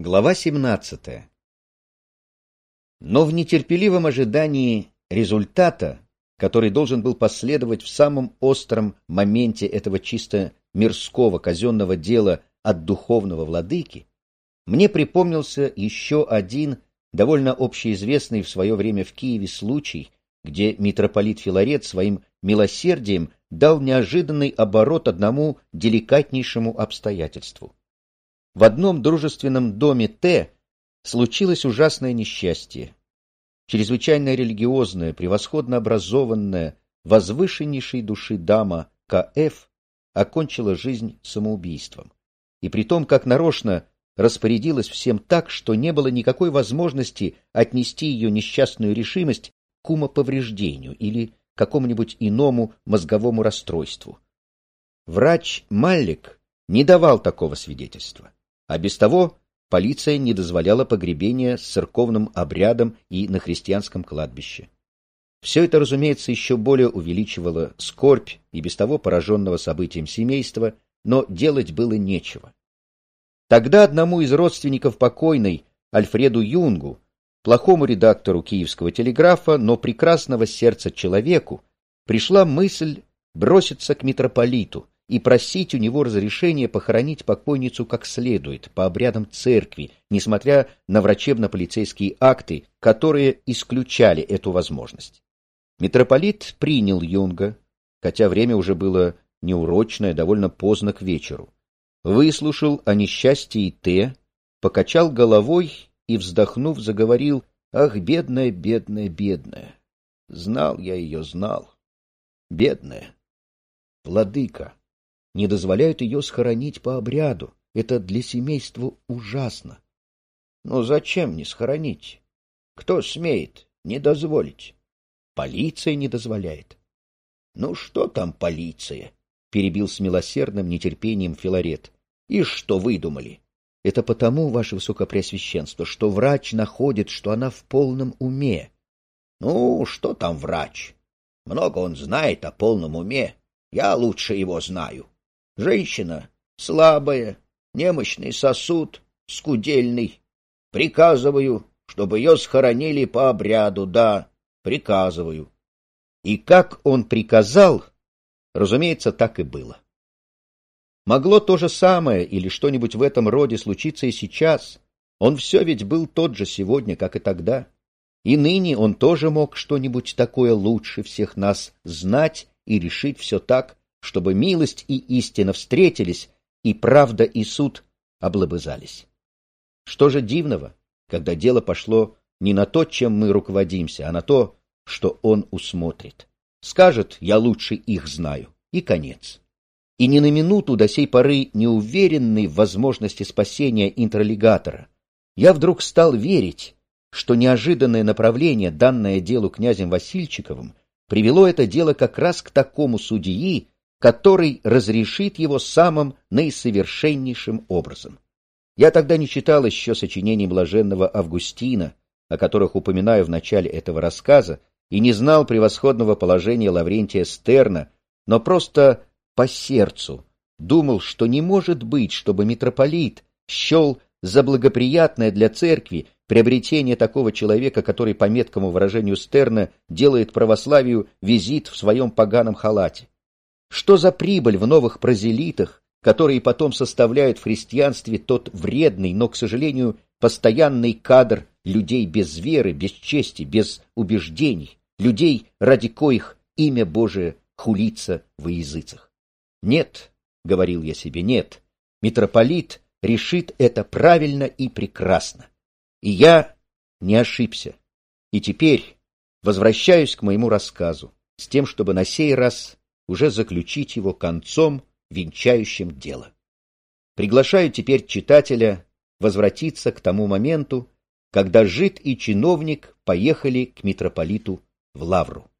Глава 17. Но в нетерпеливом ожидании результата, который должен был последовать в самом остром моменте этого чисто мирского казенного дела от духовного владыки, мне припомнился еще один довольно общеизвестный в свое время в Киеве случай, где митрополит Филарет своим милосердием дал неожиданный оборот одному деликатнейшему обстоятельству. В одном дружественном доме Т случилось ужасное несчастье. Чрезвычайно религиозная, превосходно образованная, возвышеннейшей души дама К.Ф. окончила жизнь самоубийством. И при том, как нарочно распорядилась всем так, что не было никакой возможности отнести ее несчастную решимость к умоповреждению или какому-нибудь иному мозговому расстройству. Врач Маллик не давал такого свидетельства. А без того полиция не дозволяла погребения с церковным обрядом и на христианском кладбище. Все это, разумеется, еще более увеличивало скорбь и без того пораженного событием семейства, но делать было нечего. Тогда одному из родственников покойной, Альфреду Юнгу, плохому редактору киевского телеграфа, но прекрасного сердца человеку, пришла мысль броситься к митрополиту, и просить у него разрешения похоронить покойницу как следует, по обрядам церкви, несмотря на врачебно-полицейские акты, которые исключали эту возможность. Митрополит принял Юнга, хотя время уже было неурочное, довольно поздно к вечеру. Выслушал о несчастье Т, покачал головой и, вздохнув, заговорил «Ах, бедная, бедная, бедная! Знал я ее, знал. Бедная! Владыка!» Не дозволяют ее схоронить по обряду. Это для семейства ужасно. Но зачем не схоронить? Кто смеет не дозволить? Полиция не дозволяет. Ну что там полиция? Перебил с милосердным нетерпением Филарет. И что выдумали? Это потому, ваше высокопреосвященство, что врач находит, что она в полном уме. Ну, что там врач? Много он знает о полном уме. Я лучше его знаю. Женщина слабая, немощный сосуд, скудельный. Приказываю, чтобы ее схоронили по обряду, да, приказываю. И как он приказал, разумеется, так и было. Могло то же самое или что-нибудь в этом роде случиться и сейчас. Он все ведь был тот же сегодня, как и тогда. И ныне он тоже мог что-нибудь такое лучше всех нас знать и решить все так, чтобы милость и истина встретились, и правда и суд облобызались. Что же дивного, когда дело пошло не на то, чем мы руководимся, а на то, что он усмотрит. Скажет, я лучше их знаю, и конец. И ни на минуту до сей поры неуверенный в возможности спасения интролегатора, я вдруг стал верить, что неожиданное направление, данное делу князем Васильчиковым, привело это дело как раз к такому судьи, который разрешит его самым наисовершеннейшим образом. Я тогда не читал еще сочинений блаженного Августина, о которых упоминаю в начале этого рассказа, и не знал превосходного положения Лаврентия Стерна, но просто по сердцу думал, что не может быть, чтобы митрополит счел за благоприятное для церкви приобретение такого человека, который, по меткому выражению Стерна, делает православию визит в своем поганом халате. Что за прибыль в новых прозелитах, которые потом составляют в христианстве тот вредный, но, к сожалению, постоянный кадр людей без веры, без чести, без убеждений, людей, ради коих имя Божие хулится во языцах? Нет, — говорил я себе, — нет, митрополит решит это правильно и прекрасно. И я не ошибся. И теперь возвращаюсь к моему рассказу, с тем, чтобы на сей раз уже заключить его концом, венчающим дело. Приглашаю теперь читателя возвратиться к тому моменту, когда жид и чиновник поехали к митрополиту в Лавру.